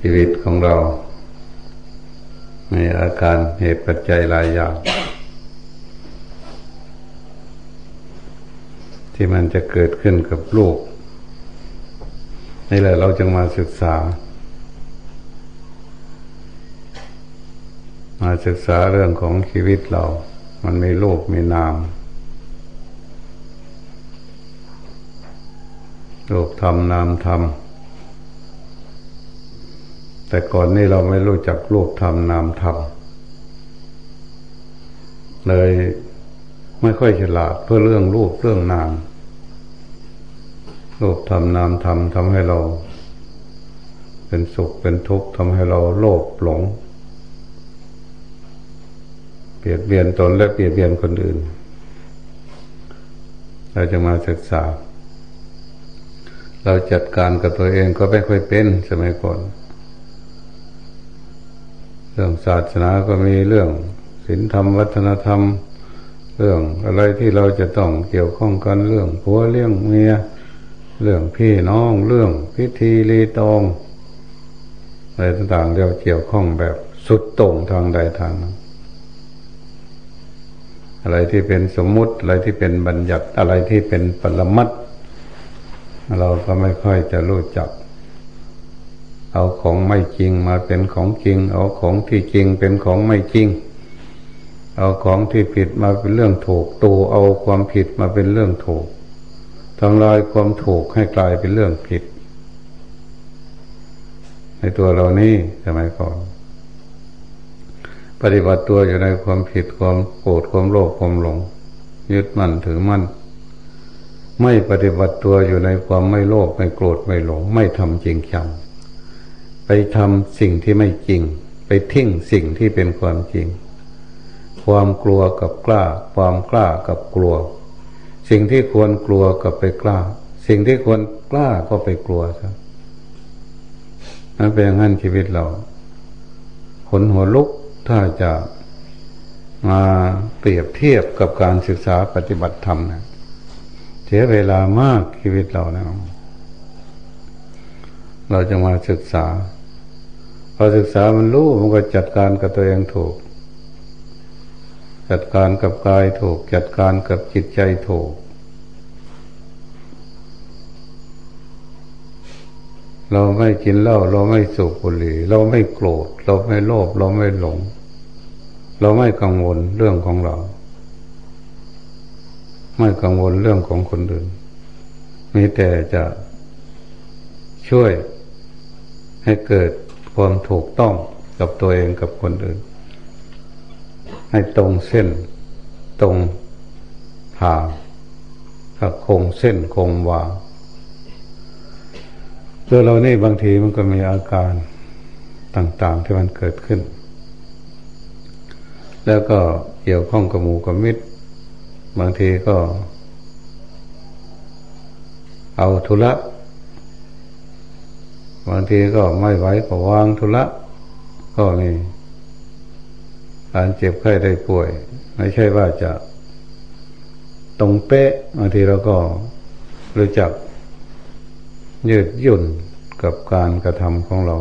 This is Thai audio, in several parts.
ชีวิตของเรามีอาการเหตุปัจจัยหลายอย่างที่มันจะเกิดขึ้นกับลูกนี่แหละเราจึงมาศึกษา มาศึกษาเรื่องของชีวิตเรา มันมีรูปมีนามรูปธรรมนามธรรม แต่ก่อนนี้เราไม่รู้จักรูปธรรมนามธรรมเลยไม่ค่อยฉลาดเพื่อเรื่องรูปเรื่องนามรูปธรรมนามธรรมทำให้เรา เป็นสุขเป็นทุกข์ทำให้เราโลภหลงเปลี่ยนเบียนตนและเปลี่ยนเบียนคนอื่น เราจะมาศึกษา เราจัดการกับตัวเองก็ไม่ค่อยเป็นสมัยก่อน รื่องศาสนาก็มีเรื่องศีลธรรมวัฒนธรรม เรื่องอะไรที่เราจะต้องเกี่ยวข้องกันเรื่องผัวเรื่องเมียเรื่องพี่น้องเรื่องพิธีรีตองอะไรต่างๆเราเกี่ยวข้องแบบสุดตรงทางใดทางนึงอะไรที่เป็นสมมุติอะไรที่เป็นบัญญัติอะไรที่เป็นปรมัตเราก็ไม่ค่อยจะรู้จัก เอาของไม่จริงมาเป็นของจริง เอาของที่จริงเป็นของไม่จริง เอาของที่ผิดมาเป็นเรื่องถูกตูเอาความผิดมาเป็นเรื่องถูกทำลายความถูกให้กลายเป็นเรื่องผิด ในตัวเรานี่สมัยก่อน ปฏิบัติตัวอยู่ในความผิดความโกรธความโลภความหลง ยึดมั่นถือมั่นไม่ปฏิบัติตัวอยู่ในความไม่โลภไม่โกรธไม่หลง ไม่ทำจริงจัง ไปทำสิ่งที่ไม่จริง ไปทิ้งสิ่งที่เป็นความจริง ความกลัวกับกล้า ความกล้ากับกลัว สิ่งที่ควรกลัวกับไปกล้า สิ่งที่ควรกล้าก็ไปกลัวครับนั่นเป็นอย่างนั้นชีวิตเราขนหัวลุกถ้าจะมาเปรียบเทียบกับการศึกษาปฏิบัติธรรมนะเสียเวลามากชีวิตเรานะเราจะมาศึกษา พอศึกษามันรู้มันก็จัดการกับตัวเองถูก จัดการกับกายถูก จัดการกับจิตใจถูก เราไม่กินเหล้าเราไม่สูบบุหรี่ เราไม่โกรธ เราไม่โลภเราไม่หลง เราไม่กังวลเรื่องของเรา ไม่กังวลเรื่องของคนอื่นมีแต่จะช่วยให้เกิด ความถูกต้องกับตัวเองกับคนอื่น ให้ตรงเส้นตรงทางถ้าคงเส้นคงวางตัวเรานี่บางทีมันก็มีอาการต่างๆที่มันเกิดขึ้น แล้วก็เกี่ยวข้องกับหมูกับมิตร บางทีก็ เอาธุระ บางทีก็ไม่ไหวก็วางธุระก็มีการเจ็บไข้ได้ป่วย ไม่ใช่ว่าจะตรงเป๊ะบางทีเราก็รู้จักยืดหยุ่นกับการกระทำของเรา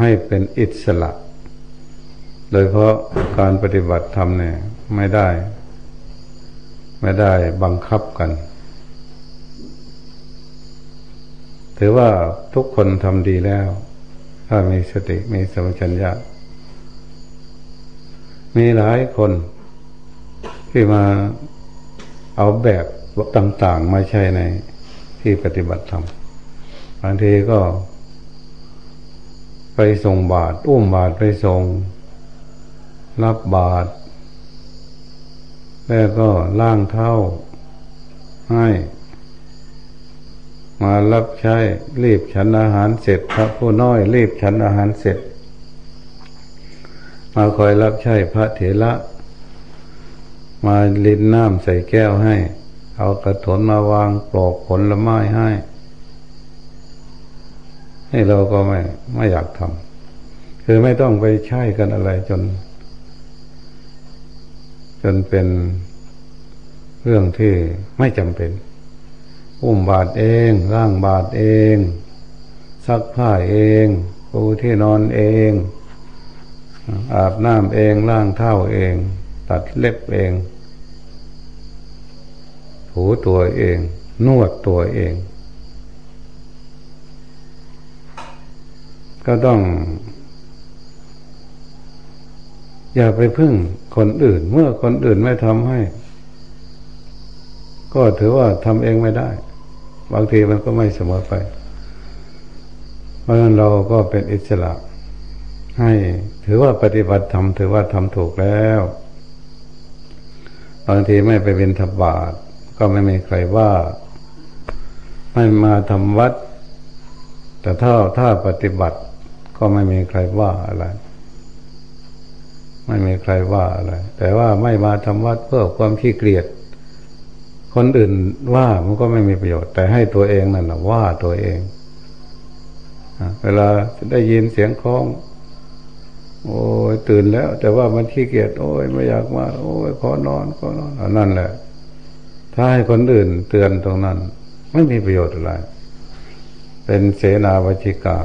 ให้เป็นอิสระ โดยเพราะการปฏิบัติธรรมเนี่ยไม่ได้ ไม่ได้บังคับกัน ถือว่าทุกคนทำดีแล้ว ถ้ามีสติมีสมัชัญญะ มีหลายคนที่มาเอาแบบต่างๆมาใช้ในที่ปฏิบัติธรรมบางทีก็ ไปส่งบาตรอุ้มบาตรไปส่ง รับบาตรแล้วก็ล่างเท้าให้ มารับใช้รีบฉันอาหารเสร็จ พระผู้น้อยรีบฉันอาหารเสร็จ มาคอยรับใช้พระเถระมาลินน้ำใส่แก้วให้ เอากระถนมาวางปลอกผลละไม้ให้ ให้เราก็ไม่ไม่อยากทำคือไม่ต้องไปใช้กันอะไรจน จนเป็นเรื่องที่ไม่จำเป็น อุ้มบาทเองร่างบาทเอง ซักผ้าเองปูที่นอนเอง อาบน้ำเองล้างเท้าเอง ตัดเล็บเอง ถูตัวเอง นวดตัวเอง ก็ต้อง อย่าไปพึ่งคนอื่น เมื่อคนอื่นไม่ทำให้ ก็ถือว่าทำเองไม่ได้ บางทีมันก็ไม่เสมอไป เพราะฉะนั้นเราก็เป็นอิสระ ให้ถือว่าปฏิบัติธรรมถือว่าทำถูกแล้วบางทีไม่ไปเป็นทบาทก็ไม่มีใครว่าไม่มาทำวัด แต่ถ้าถ้าปฏิบัติก็ไม่มีใครว่าอะไร ไม่มีใครว่าอะไร แต่ว่าไม่มาทำวัดเพื่อความขี้เกียจ คนอื่นว่ามันก็ไม่มีประโยชน์ แต่ให้ตัวเองนั่นนะว่าตัวเองเวลาได้ยินเสียงคล้อง โอ้ยตื่นแล้ว แต่ว่ามันขี้เกียจโอ้ยไม่อยากมา โอ้ยขอนอนขอนอนอันนั่นแหละ ถ้าให้คนอื่นเตือนตรงนั้น ไม่มีประโยชน์อะไร เป็นเสนาวจิกา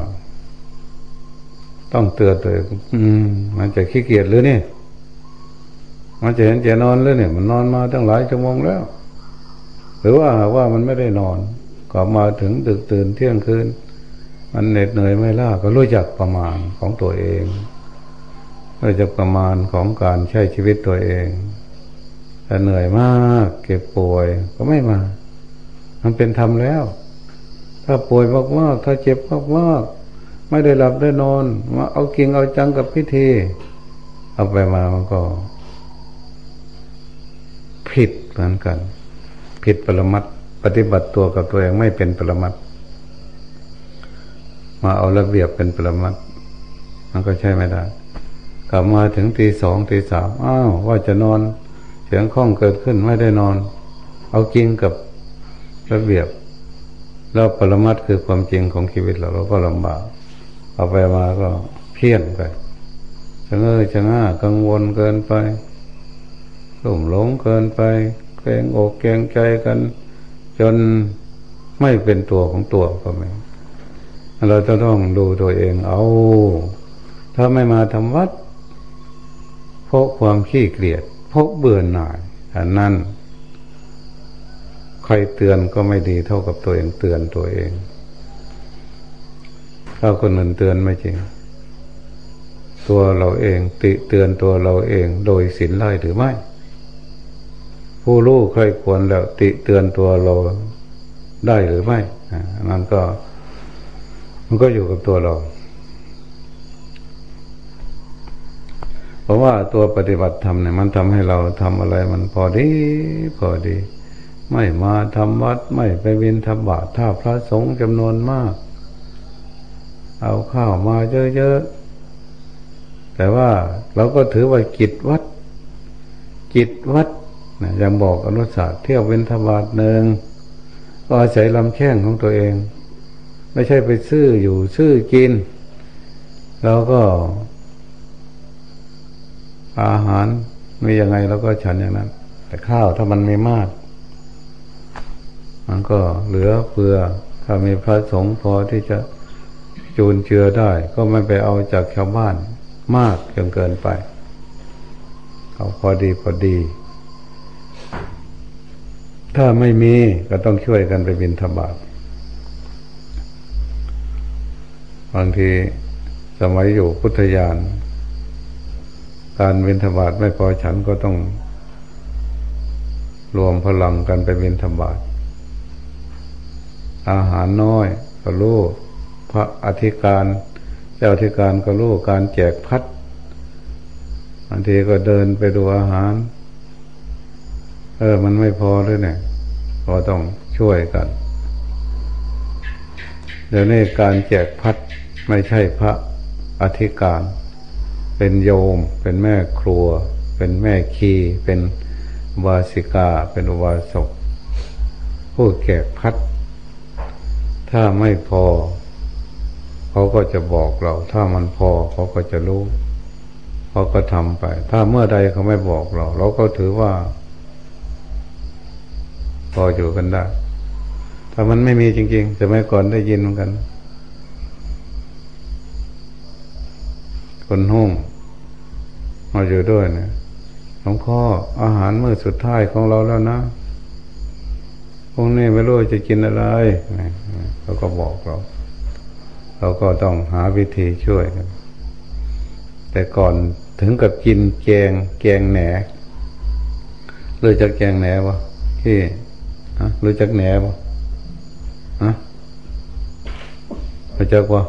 ต้องเตือนตัวเองมันจะขี้เกียจหรือนี่มันจะเห็นจะนอนหรือเนี่ย มันนอนมาตั้งหลายชั่วโมงแล้ว หรือว่าว่ามันไม่ได้นอนก็มาถึงตึกตื่นเที่ยงคืน มันเหน็ดเหนื่อยไม่ล่าก็รู้จักประมาณของตัวเองรู้จักประมาณของการใช้ชีวิตตัวเองถ้าเหนื่อยมากเก็บป่วยก็ไม่มา มันเป็นธรรมแล้ว ถ้าป่วยมากๆถ้าเจ็บมากๆไม่ได้หลับได้นอนมาเอากิงเอาจังกับพิธี เอาไปมามันก็ ผิดเหมือนกัน ผิดปรมัตปฏิบัติตัวกับตัวเองไม่เป็นปรมัตมาเอาระเบียบเป็นประมัดมันก็ใช่ไม่ได้กลับมาถึงตีสองตีสามอ้าวว่าจะนอน เสียงข้องเกิดขึ้นไม่ได้นอน เอาจริงกับระเบียบแล้วปรมัดคือความจริงของชีวิตเราเราก็ลำบากเอาไปมาก็เพี้ยนไปชะเง้อชะง่ากังวลเกินไปหลุ่มหลงเกินไป เกรงอกเกรงใจกัน จนไม่เป็นตัวของตัวก็ไม่เราจะต้องดูตัวเองเอา ถ้าไม่มาทำวัด เพราะความขี้เกลียจเพราะเบื่อหน่ายอันนั้นใครเตือนก็ไม่ดีเท่ากับตัวเองเตือนตัวเอง ถ้าคนอื่นเตือนไม่จริง ตัวเราเองติเตือนตัวเราเองโดยศีลไล่หรือไม่ ผู้รู้ใครควรแล้วติเตือนตัวเราได้หรือไม่นั่นก็ มันก็อยู่กับตัวเรา เพราะว่าตัวปฏิบัติธรรมเนี่ยมันทำให้เราทำอะไรมันพอดี พอดี ไม่มาทำวัดไม่ไปวินทำบาตถ้าพระสงฆ์จำนวนมาก เอาข้าวมาเยอะๆแต่ว่าเราก็ถือว่าจิตวัดจิตวัด นะยังบอกอนุสาสเที่ยวเว้นธบาตหนึ่งก็อาศัยลำแข้งของตัวเอง ไม่ใช่ไปซื้ออยู่ซื้อกิน แล้วก็ อาหารมียังไงเราก็ฉันอย่างนั้น แต่ข้าวถ้ามันไม่มาก มันก็เหลือเพื่อถ้ามีพระสงฆ์พอที่จะจูนเจือได้ ก็ไม่ไปเอาจากชาวบ้านมากจนเกินไป เอาพอดีพอดี ถ้าไม่มีก็ต้องช่วยกันไปบินธบาตบางทีสมัยอยู่พุทธยาน การเวนทบาทไม่พอฉันก็ต้อง รวมพลังกันไปเวนทบาทอาหารน้อยก็รู้พระอธิการเจ้าอธิการก็รู้การแจกพัดบางทีก็เดินไปดูอาหาร ออ มันไม่พอเลยเนี่ยก็ต้องช่วยกัน เดี๋ยวนี้การแจกพัดไม่ใช่พระอธิการ เป็นโยม เป็นแม่ครัว เป็นแม่คีเป็นวาสิกา เป็นอุบาสกผู้แก่พัด ถ้าไม่พอ เขาก็จะบอกเรา ถ้ามันพอเขาก็จะรู้เขาก็ทำไป ถ้าเมื่อใดเขาไม่บอกเรา เราก็ถือว่า พออยู่กันได้ ถ้ามันไม่มีจริงๆจะไม่ก่อนได้ยินเหมือนกัน คนห้องมาอยู่ด้วยเนี่ยหลวงพ่ออาหารมื้อสุดท้ายของเราแล้วนะพวกนี้ไม่รู้จะกินอะไรเขาก็บอกเรา เราก็ต้องหาวิธีช่วยกันแต่ก่อนถึงกับกินแกงแกงแหนรู้จักแกงแหนวะที่ รู้จักแหนวะฮะรู้จักวะ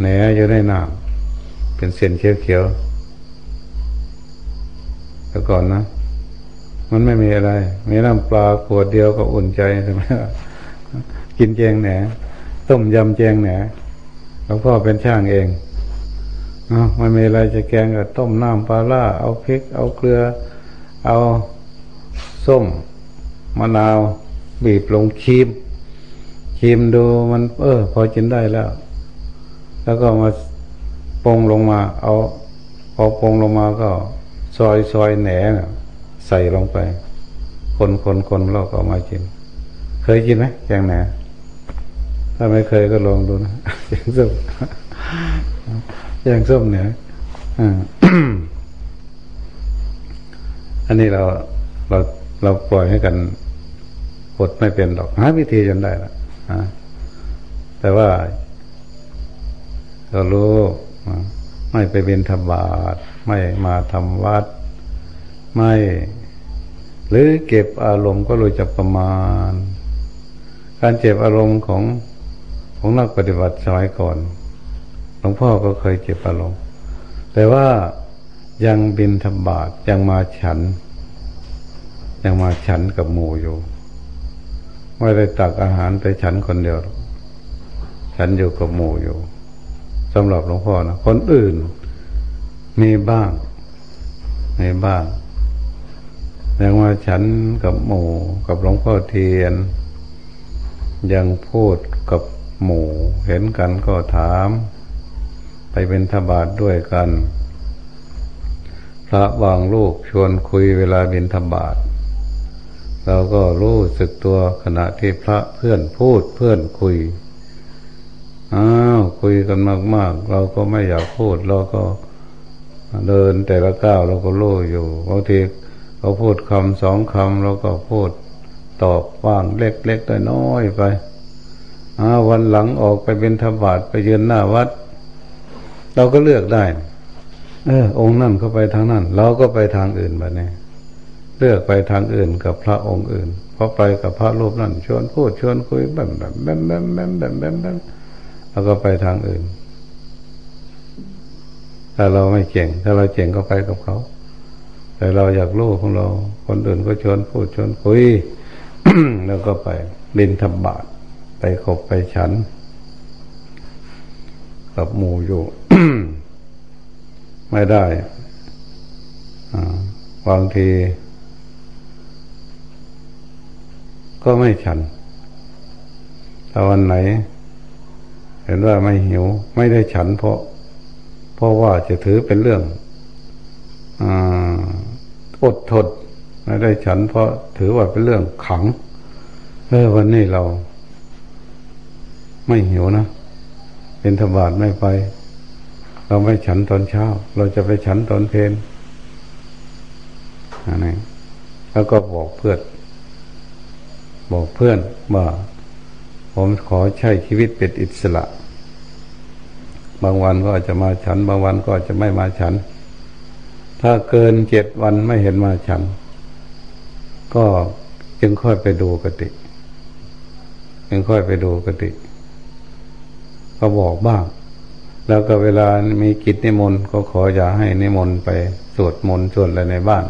แหนอยู่ในน้ำเป็นเส้นเขียวๆแต่ก่อนนะมันไม่มีอะไร มีน้ำปลาขวดเดียวก็อุ่นใจใช่ไหมกินแกงแหนต้มยำแกงแหนแล้วพ่อเป็นช่างเองอะไม่มีอะไรจะแกงก็ต้มน้ำปลาล่าเอาพริก เอาเกลือ เอา ส้มมะนาว บีบลงคีมคีมดูมัน เออ พอกินได้แล้ว แล้วก็มาปงลงมา เอาพอปงลงมาก็ ซอยซอยแหนใส่ลงไป คนคนคนเราก็มากิน เคยกินไหมแกงแหนถ้าไม่เคยก็ลองดูนะแกงส้มแกงส้มเนี่ยอันนี้เราเรา เราปล่อยให้กันอดไม่เป็นหรอกหาวิธีจนได้ละแต่ว่า เรารู้ไม่ไปเป็นธบาตไม่มาทำวัด ไม่ หรือเก็บอารมณ์ก็รู้จักประมาณ การเจ็บอารมณ์ของของนักปฏิบัติสมัยก่อนหลวงพ่อก็เคยเจ็บอารมณ์แต่ว่ายังบินธบาตยังมาฉัน ยังมาฉันกับหมูอยู่ ไม่ได้ตักอาหารไปฉันคนเดียว ฉันอยู่กับหมูอยู่สำหรับหลวงพ่อนะคนอื่น มีบ้างมีบ้างยังมาฉันกับหมูกับหลวงพ่อเทียน ยังพูดกับหมู่เห็นกันก็ถาม ไปเป็นธบาตด้วยกัน พระบางลูกชวนคุยเวลาบินธบาต เราก็รู้สึกตัวขณะที่พระเพื่อนพูดเพื่อนคุย อ้าวคุยกันมาก ๆ เราก็ไม่อยากพูดเราก็เดินแต่ละก้าวเราก็รู้อยู่บางทีเขาพูดคำสองคำเราก็พูดตอบว่างเล็กๆน้อยๆไปอาวันหลังออกไปเป็นธบาตไปยืนหน้าวัด เราก็เลือกได้ เออ องค์นั่นเขาไปทางนั้น เราก็ไปทางอื่นแบบนี้ เลือกไปทางอื่นกับพระองค์อื่นพอไปกับพระรูปนั่นชวนพูดชวนคุยแบบแบบแบบแบบแบบแบบแบบแบบแล้วก็ไปทางอื่นถ้าเราไม่เก่ง ถ้าเราเก่งก็ไปกับเขา แต่เราอยากรู้ของเรา คนอื่นก็ชวนพูดชวนคุยแล้วก็ไปดินทบบาทไปขบไปฉัน กับหมูอยู่ ไม่ได้บางที ก็ไม่ฉันถ้าวันไหน เห็นว่าไม่หิว ไม่ได้ฉันเพราะ เพราะว่าจะถือเป็นเรื่องอดทนไม่ได้ฉันเพราะถือว่าเป็นเรื่องขังเออวันนี้เรา ไม่หิวนะเป็นธบาตไม่ไป เราไม่ฉันตอนเช้า เราจะไปฉันตอนเพลนอันนี้แล้วก็บอกเพื่อน บอกเพื่อนว่าผมขอใช้ชีวิตเป็นอิสระ บางวันก็อาจจะมาฉัน บางวันก็จจะไม่มาฉัน ถ้าเกินเจ็ดวันไม่เห็นมาฉัน ก็จึงค่อยไปดูกติ จึงค่อยไปดูกติ ก็บอกบ้าง แล้วก็เวลามีกิจนิมนต์ก็ขออย่าให้นิมนต์ไปสวดมนต์สวดอะไรในบ้าน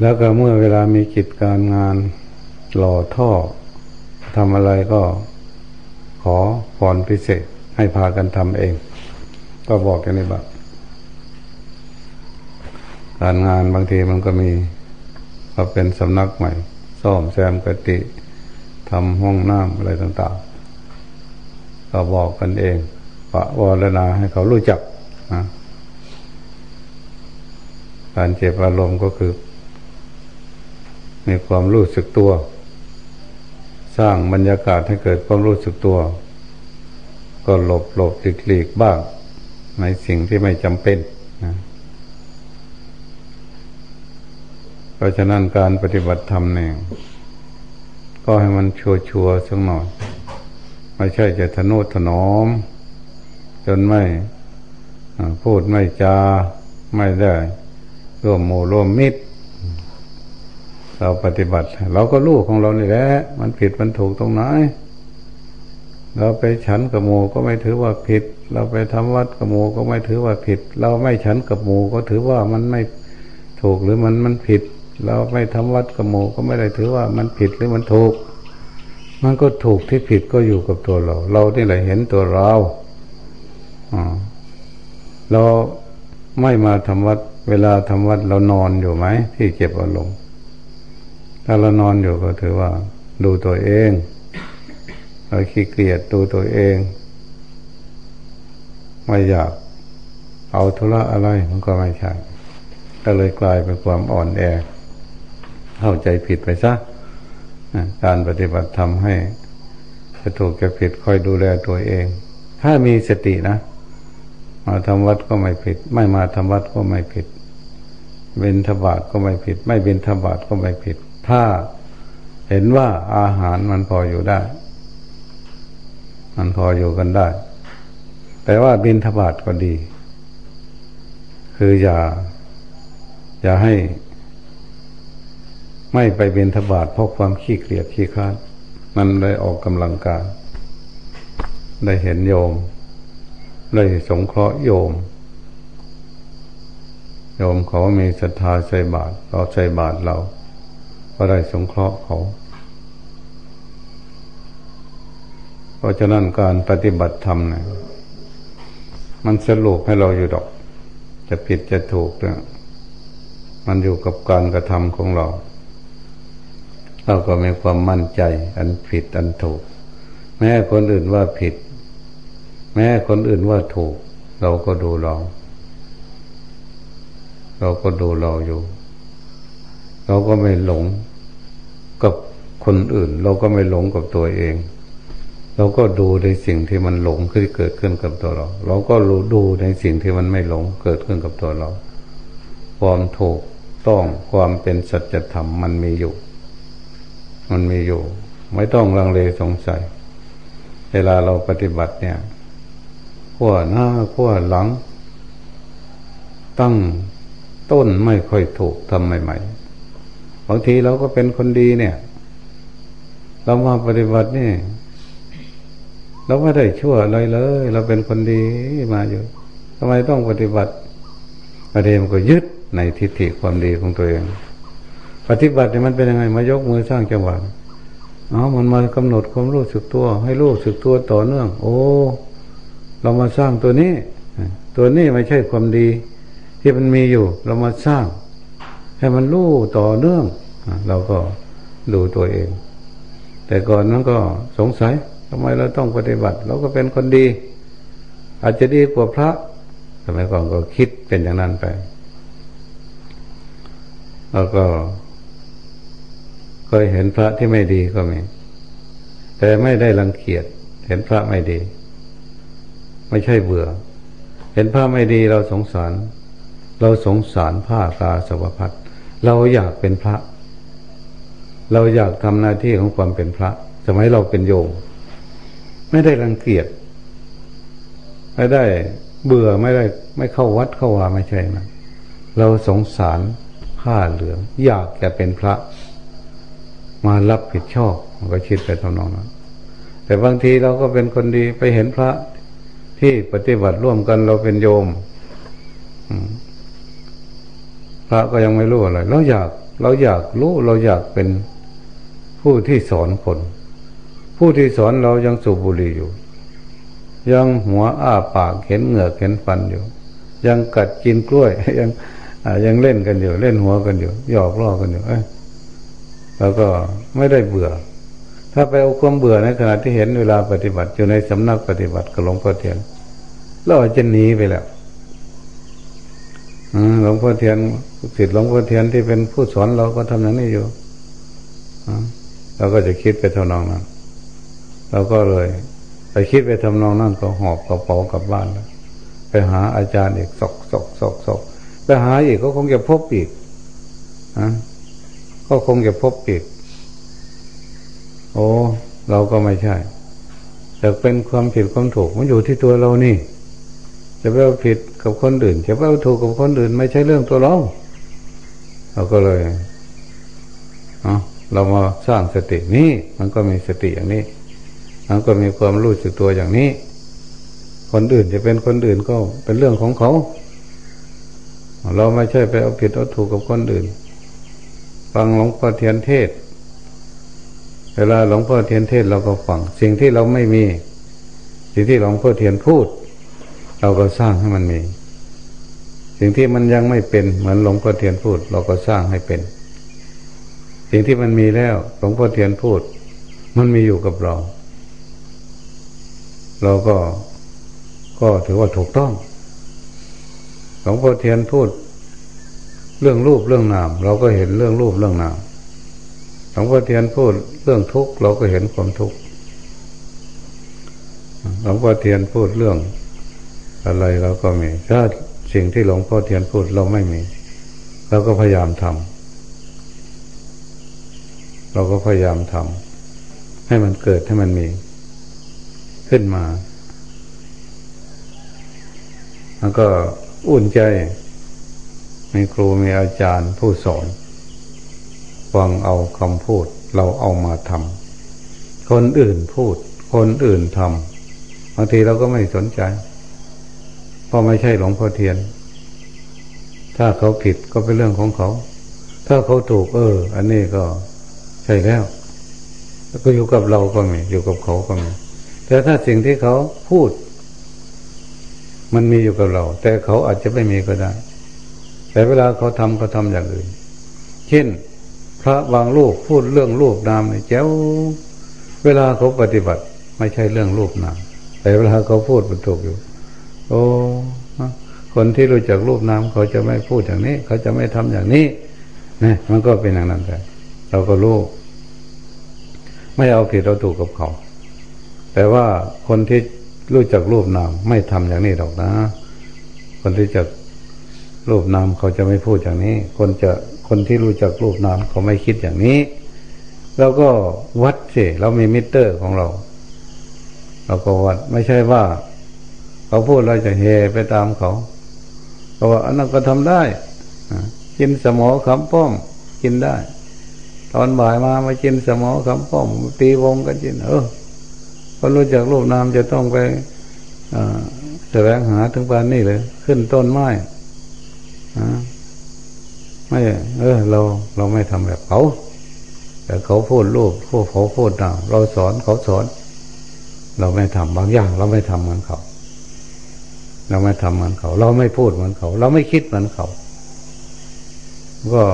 แล้วก็เมื่อเวลามีกิจการงานหล่อท่อทำอะไรก็ขอพรพิเศษให้พากันทำเอง ก็บอกกันนี่บักการงานบางทีมันก็มีก็เป็นสำนักใหม่ ซ่อมแซมกติทำห้องน้ำอะไรต่างๆ ก็บอกกันเองปะวรณาให้เขารู้จักนะการเจ็บอารมณ์ก็คือ มีความรู้สึกตัว สร้างบรรยากาศให้เกิดความรู้สึกตัว ก็หลบหลบหลีกหลีกบ้าง ในสิ่งที่ไม่จำเป็นนะเพราะฉะนั้นการปฏิบัติธรรมเนี่ยก็ให้มันชัวชัวสักหน่อยไม่ใช่จะทนุถนอม จนไม่พูดไม่จาไม่ได้ร่วมโมร่วมมิตร เราปฏิบัติ เราก็รู้ของเรานี่แหละมันผิดมันถูกตรงไหนเราไปฉันกับหมูก็ไม่ถือว่าผิด เราไปทำวัดกับหมูก็ไม่ถือว่าผิด เราไม่ฉันกับหมูก็ถือว่ามันไม่ถูกหรือมันมันผิด เราไม่ทำวัดกับหมูก็ไม่ได้ถือว่ามันผิดหรือมันถูก มันก็ถูกที่ผิดก็อยู่กับตัวเรา เราที่ไหนเห็นตัวเราอเราไม่มาทำวัด เวลาทำวัดเรานอนอยู่ไหมที่เก็บอารมณ์ ถ้าเรานอนอยู่ก็ถือว่า ดูตัวเองเราขี้เกียจดูตัวเอง ไม่อยากเอาธุระอะไรมันก็ไม่ใช่ก็เลยกลายเป็นความอ่อนแอ เข้าใจผิดไปซะการปฏิบัติทำให้จะถูกจะผิดคอยดูแลตัวเอง ถ้ามีสตินะ มาทำวัดก็ไม่ผิด ไม่มาทำวัดก็ไม่ผิด เบนทบาทก็ไม่ผิด ไม่เบนทบาทก็ไม่ผิด ถ้าเห็นว่าอาหารมันพออยู่ได้ มันพออยู่กันได้ แต่ว่าบินทบาทก็ดี คืออย่า อย่าให้ ไม่ไปบินทบาทเพราะความขี้เกลียจขี้ค้านมันได้ออกกำลังกายได้เห็นโยม ได้สงเคราะห์โยม โยมเขามีศรัทธาใส่บาตรเราใส่บาตรเรา ก็ได้สงเคราะห์เขา เพราะฉะนั้นการปฏิบัติธรรมเนี่ยมันสรุปให้เราอยู่ดอก จะผิดจะถูกเนี่ยมันอยู่กับการกระทำของเรา เราก็มีความมั่นใจ อันผิดอันถูก แม้คนอื่นว่าผิด แม้คนอื่นว่าถูก เราก็ดูเรา เราก็ดูเราอยู่ เราก็ไม่หลง กับคนอื่น เราก็ไม่หลงกับตัวเอง เราก็ดูในสิ่งที่มันหลงขึ้นเกิดขึ้นกับตัวเรา เราก็รู้ดูในสิ่งที่มันไม่หลงเกิดขึ้นกับตัวเรา ความถูกต้องความเป็นสัจธรรมมันมีอยู่ มันมีอยู่ ไม่ต้องลังเลสงสัย เวลาเราปฏิบัติเนี่ยขั้วหน้าขั้วหลัง ตั้งต้นไม่ค่อยถูกทำใหม่ๆ บางทีเราก็เป็นคนดีเนี่ย เรามาปฏิบัตินี่เราไม่ได้ชั่วอะไรเลย เราเป็นคนดีมาอยู่ทำไมต้องปฏิบัติประเด็นก็ยึดในทิฏฐิความดีของตัวเอง ปฏิบัติเนี่ยมันเป็นยังไงมายกมือสร้างจังหวะอ๋อมันมากำหนดความรู้สึกตัว ให้รู้สึกตัวต่อเนื่อง โอ้เรามาสร้างตัวนี้ ตัวนี้ไม่ใช่ความดี ที่มันมีอยู่ เรามาสร้าง ให้มันรู้ต่อเนื่องเราก็ดูตัวเอง แต่ก่อนนั้นก็สงสัยทำไมเราต้องปฏิบัติ เราก็เป็นคนดี อาจจะดีกว่าพระสมัยก่อนก็คิดเป็นอย่างนั้นไปแล้วก็เคยเห็นพระที่ไม่ดีก็มีแต่ไม่ได้รังเกียจเห็นพระไม่ดี ไม่ใช่เบื่อ เห็นพระไม่ดีเราสงสาร เราสงสารผ้าตาสวพัด เราอยากเป็นพระ เราอยากทำหน้าที่ของความเป็นพระ สมัยเราเป็นโยมไม่ได้รังเกียจไม่ได้เบื่อไม่ได้ไม่เข้าวัดเข้าวาไม่ใช่นะเราสงสารผ้าเหลือง อยากจะเป็นพระ มารับผิดชอบก็คิดไปทำนองนั้นแต่บางทีเราก็เป็นคนดีไปเห็นพระที่ปฏิบัติร่วมกันเราเป็นโยม พระก็ยังไม่รู้อะไร เราอยากเราอยากรู้เราอยากเป็นผู้ที่สอนคน ผู้ที่สอนเรายังสูบบุหรี่อยู่ ยังหัวอ้าปากเห็นเหงือกเห็นฟันอยู่ ยังกัดกินกล้วย ยังยังเล่นกันอยู่ เล่นหัวกันอยู่หยอกล้อกันอยู่เอ้แล้วก็ไม่ได้เบื่อ ถ้าไปเอาความเบื่อในขณะที่เห็นเวลาปฏิบัติอยู่ในสำนักปฏิบัติกับหลวงพ่อเทียนเราจะหนีไปแล้ว หลวงพ่อเทียนศิษย์หลวงพ่อเทียนที่เป็นผู้สอนเราก็ทำอย่างนี้อยู่เราก็จะคิดไปเท่านั้นเราก็เลยไปคิดไปทำนองนั่นก็หอบกระเป๋ากลับบ้านแล้วไปหาอาจารย์อีกสอกสอกสอกสอกไปหาอีกก็คงจะพบอีกอะก็คงจะพบอีก โอ้เราก็ไม่ใช่ แต่เป็นความผิดความถูกมันอยู่ที่ตัวเรานี่ จะไปเอาผิดกับคนอื่น จะไปเอาถูกกับคนอื่น ไม่ใช่เรื่องตัวเราเราก็เลยเรามาสร้างสตินี้ มันก็มีสติอย่างนี้ มันก็มีความรู้สึกตัวอย่างนี้ คนอื่นจะเป็นคนอื่นก็เป็นเรื่องของเขา เราไม่ใช่ไปเอาผิดเอาถูกกับคนอื่น ฟังหลวงพ่อเทียนเทศ เวลาหลวงพ่อเทียนเทศเราก็ฟัง สิ่งที่เราไม่มี สิ่งที่หลวงพ่อเทียนพูด เราก็สร้างให้มันมี สิ่งที่มันยังไม่เป็นเหมือนหลวงพ่อเทียนพูด เราก็สร้างให้เป็น สิ่งที่มันมีแล้วหลวงพ่อเทียนพูด มันมีอยู่กับเรา เราก็ก็ถือว่าถูกต้องหลวงพ่อเทียนพูด เรื่องรูปเรื่องนาม เราก็เห็นเรื่องรูปเรื่องนามหลวงพ่อเทียนพูดเรื่องทุกข์เราก็เห็นความทุกข์หลวงพ่อเทียนพูดเรื่อง อะไรเราก็มี ถ้าสิ่งที่หลวงพ่อเทียนพูดเราไม่มีเราก็พยายามทำเราก็พยายามทำให้มันเกิดให้มันมี ขึ้นมา แล้วก็อุ่นใจมีครูมีอาจารย์ผู้สอนฟังเอาคำพูด เราเอามาทำคนอื่นพูด คนอื่นทำบางทีเราก็ไม่สนใจ เพราะไม่ใช่หลวงพ่อเทียน ถ้าเขาผิดก็เป็นเรื่องของเขา ถ้าเขาถูก เออ อันนี้ก็ใช่แล้ว แล้วก็อยู่กับเราก็มีอยู่กับเขาก็มีแต่ถ้าสิ่งที่เขาพูด มันมีอยู่กับเรา แต่เขาอาจจะไม่มีก็ได้ แต่เวลาเขาทำเขาทำอย่างอื่น เช่น พระบางลูกพูดเรื่องรูปนามเนี่ยแจ้วเวลาเขาปฏิบัติ ไม่ใช่เรื่องรูปนามแต่เวลาเขาพูดมันถูกอยู่ โอ้คนที่รู้จักรูปนามเขาจะไม่พูดอย่างนี้ เขาจะไม่ทำอย่างนี้นี่มันก็เป็นอย่างนั้นไปเราก็รู้ไม่เอาผิดเราถูกกับเขา แต่ว่าคนที่รู้จักรูปนามไม่ทำอย่างนี้หรอกนะ คนที่จะรูปนามเขาจะไม่พูดอย่างนี้ คนจะคนที่รู้จักรูปนามเขาไม่คิดอย่างนี้เราก็วัดสิเรามีมิเตอร์ของเรา เราก็วัดไม่ใช่ว่า เขาพูดเราจะเฮไปตามเขาเพราว่าอันนั้นก็ทำได้กินสมอคำป้อมกินได้ ตอนบ่ายมามากินสมอคำป้อมตีวงกันกิน เออพอรู้จักรูปนามจะต้องไปแสวงหาถึงปานนี่เลย ขึ้นต้นไม้ไม่เออ เราเราไม่ทำแบบเขาแต่เขาพูดรูปพูดเขาพูดนามเราสอนเขาสอน เราไม่ทำบางอย่าง เราไม่ทำเหมือนเขา เราไม่ทำเหมือนเขา เราไม่พูดเหมือนเขา เราไม่คิดเหมือนเขา ก็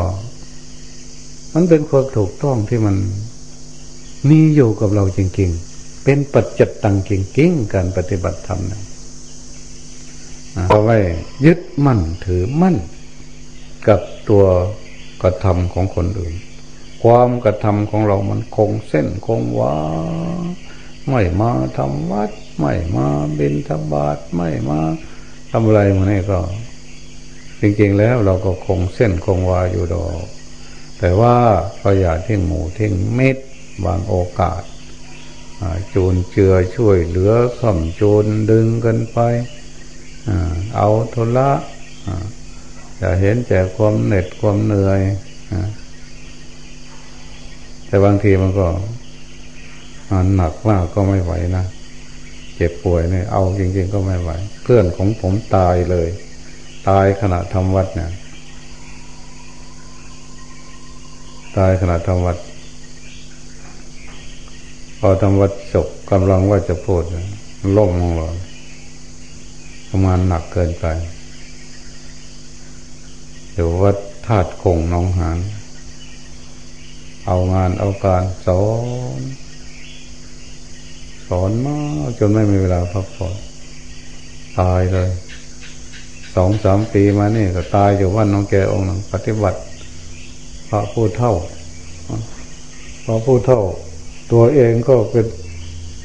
มันเป็นความถูกต้องที่มันมีอยู่กับเราจริง ๆ เป็นปัจจิตตังจริงๆการปฏิบัติธรรมนะเราไม่ยึดมั่นถือมั่น กับตัวกระทำของคนอื่น ความกระทำของเรามันคงเส้นคงวา ไม่มาทำวัด ไม่มาบินธบาตไม่มาทำอะไรมาเนี่ก็ จริงๆแล้วเราก็คงเส้นคงวาอยู่ดอก แต่ว่าก็อย่าทิ้งหมูทิ้งเม็ดบางโอกาสจูนเจือช่วยเหลือคำจูนดึงกันไปเอาทุละจะเห็นแจกความเหน็ดความเหนื่อยแต่บางทีมันก็ หนักมากก็ไม่ไหวนะเจ็บป่วยเนี่ย เอาจริง ๆ ก็ไม่ไหว เพื่อนของผมตายเลย ตายขณะทำวัดเนี่ยตายขณะทำวัด พอทำวัดจบกำลังว่าจะพูดล่มลงเลยประมาณหนักเกินไปเดี๋ยววัดธาตุคงน้องหานเอางานเอาการสอน สอนมาจนไม่มีเวลาพักผ่อนตายเลยสองสามปีมานี่ก็ตายอยู่วันน้องแกองค์นึงปฏิบัติ พระผู้เท่าพระผู้เท่า ตัวเองก็เป็น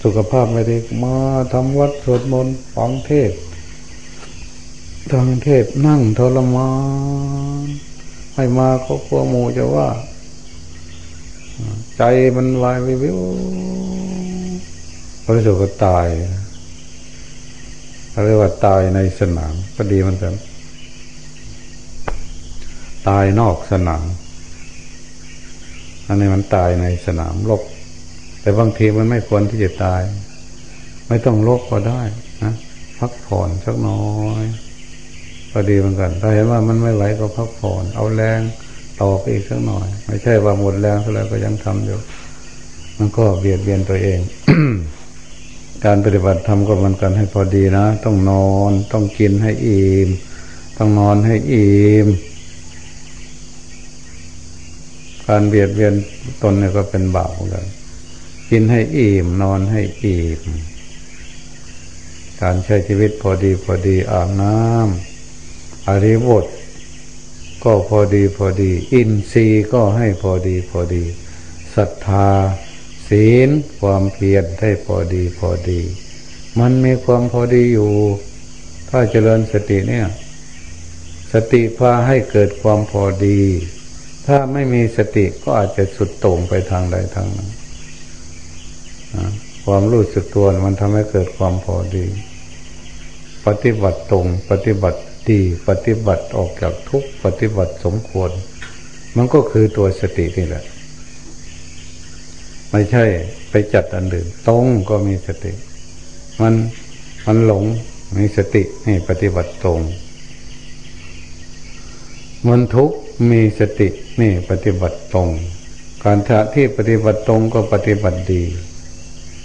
สุขภาพไม่ดีมาทำวัดสวดมนต์ฟังเทศทางเทศนั่งทรมานให้มาเขากลัวหมูจะว่า ใจมันวายวิว พระสุก็ตายเรียกว่าตายในสนามก็ดีมันกันตายนอกสนาม อันนี้มันตายในสนามลบแต่บางทีมันไม่ควรที่จะตาย ไม่ต้องลบก็ได้นะพักผ่อนสักน้อยก็ดีเหมือนกัน ถ้าเห็นว่ามันไม่ไหวก็พักผ่อน เอาแรงต่อไปอีกสักหน่อย ไม่ใช่ว่าหมดแรงเท่าไรก็ยังทำอยู่ มันก็เบียดเบียนตัวเอง การปฏิบัติธรรมก็มันกันให้พอดีนะ ต้องนอน ต้องกินให้อิ่ม ต้องนอนให้อิ่ม การเบียดเบียนตนเนี่ยก็เป็นบาปเหมือนกันกินให้อิ่ม นอนให้อิ่ม การใช้ชีวิตพอดีพอดีอาบน้ำอริบท ก็พอดีพอดี อินทรีย์ก็ให้พอดีพอดีศรัทธา ศีลความเพียรให้พอดีพอดี มันมีความพอดีอยู่ ถ้าเจริญสติเนี่ย สติพาให้เกิดความพอดี ถ้าไม่มีสติก็อาจจะสุดโต่งไปทางใดทางหนึ่งความรู้สึกตัวมันทำให้เกิดความพอดี ปฏิบัติตรงปฏิบัติดีปฏิบัติออกจากทุกปฏิบัติสมควร มันก็คือตัวสตินี่แหละ ไม่ใช่ไปจัดอันอื่นตรงก็มีสติ มันมันหลงมีสติให้ปฏิบัติตรง มันทุกมีสตินี่ปฏิบัติตรง การทะที่ปฏิบัติตรงก็ปฏิบัติดี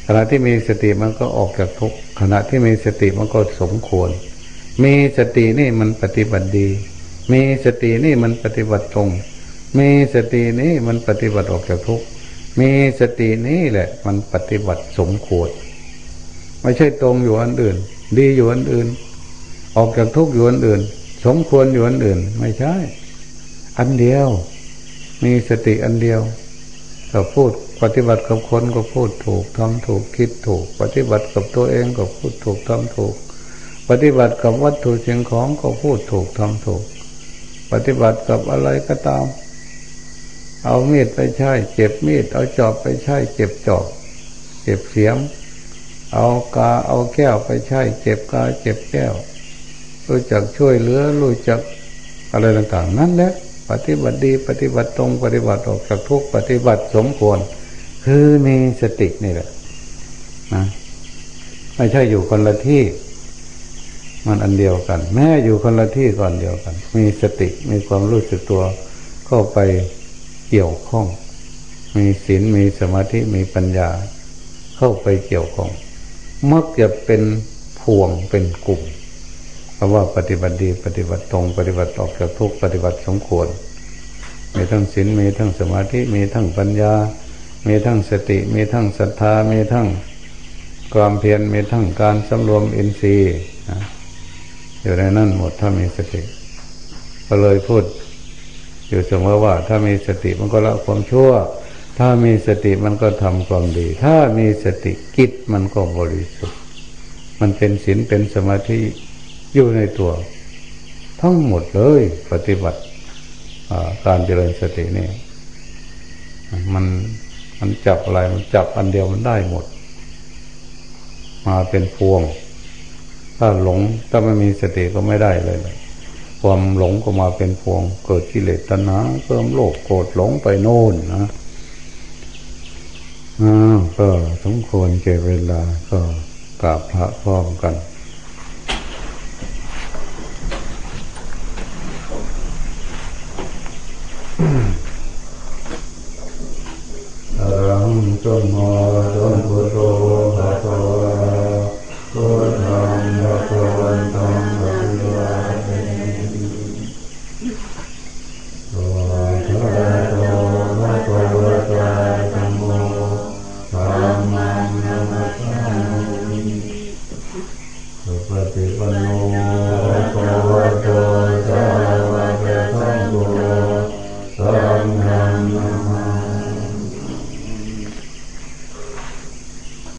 ขณะที่มีสติมันก็ออกจากทุกขณะที่มีสติมันก็สมควร มีสตินี่มันปฏิบัติดี มีสตินี่มันปฏิบัติตรง มีสตินี่มันปฏิบัติออกจากทุกข์ มีสตินี่แหละ มันปฏิบัติสมควรไม่ใช่ตรงอยู่อันอื่น ดีอยู่อันอื่น ออกจากทุกข์อยู่อันอื่น สมควรอยู่อันอื่น ไม่ใช่ อันเดียว มีสติอันเดียวเราพูดปฏิบัติกับคนก็พูดถูกทำถูกคิดถูก ปฏิบัติกับตัวเองก็พูดถูกทำถูก ปฏิบัติกับวัตถุสิ่งของก็พูดถูกทำถูก ปฏิบัติกับอะไรก็ตาม เอามีดไปใช้เจ็บมีด เอาจอบไปใช้เจ็บจอบเจ็บเสียม เอากาเอาแก้วไปใช้เจ็บกาเจ็บแก้ว รู้จักช่วยเหลือรู้จักอะไรต่างๆ นั่นแหละปฏิบัติดีปฏิบัติตรงปฏิบัติออกจากทุกปฏิบัติสมควร คือมีสตินี่แหละนะไม่ใช่อยู่คนละที่ มันอันเดียวกัน แม้อยู่คนละที่ก่อนเดียวกัน มีสติมีความรู้สึกตัวเข้าไป เกี่ยวข้อง มีศีลมีสมาธิมีปัญญา เข้าไปเกี่ยวข้องมักจะเป็นพวงเป็นกลุ่มเพราะว่าปฏิบัติดีปฏิบัติตรง ปฏิบัติออกจากทุกปฏิบัติสมควร มีทั้งศีลมีทั้งสมาธิมีทั้งปัญญา มีทั้งสติ มีทั้งศรัทธา มีทั้งความเพียรมีทั้งการสำรวมอินทรีย์อยู่ในนั่นหมดถ้ามีสติ ก็เลยพูด อยู่เสมอว่า ถ้ามีสติมันก็ละความชั่ว ถ้ามีสติมันก็ทำความดี ถ้ามีสติกิจมันก็บริสุทธิ์ มันเป็นศีลเป็นสมาธิอยู่ในตัว ทั้งหมดเลยปฏิบัติการเจริญสตินี่มันมันจับอะไรมันจับอันเดียวมันได้หมด มาเป็นพวง ถ้าหลงถ้าไม่มีสติก็ไม่ได้เลย ความหลงก็มาเป็นพวง เกิดกิเลสตัณหาเพิ่มโลภโกรธหลงไปโน่นนะอ่าก็สมควรเก็บเวลาก็กราบพระพร้อมกันอรังจงมอจง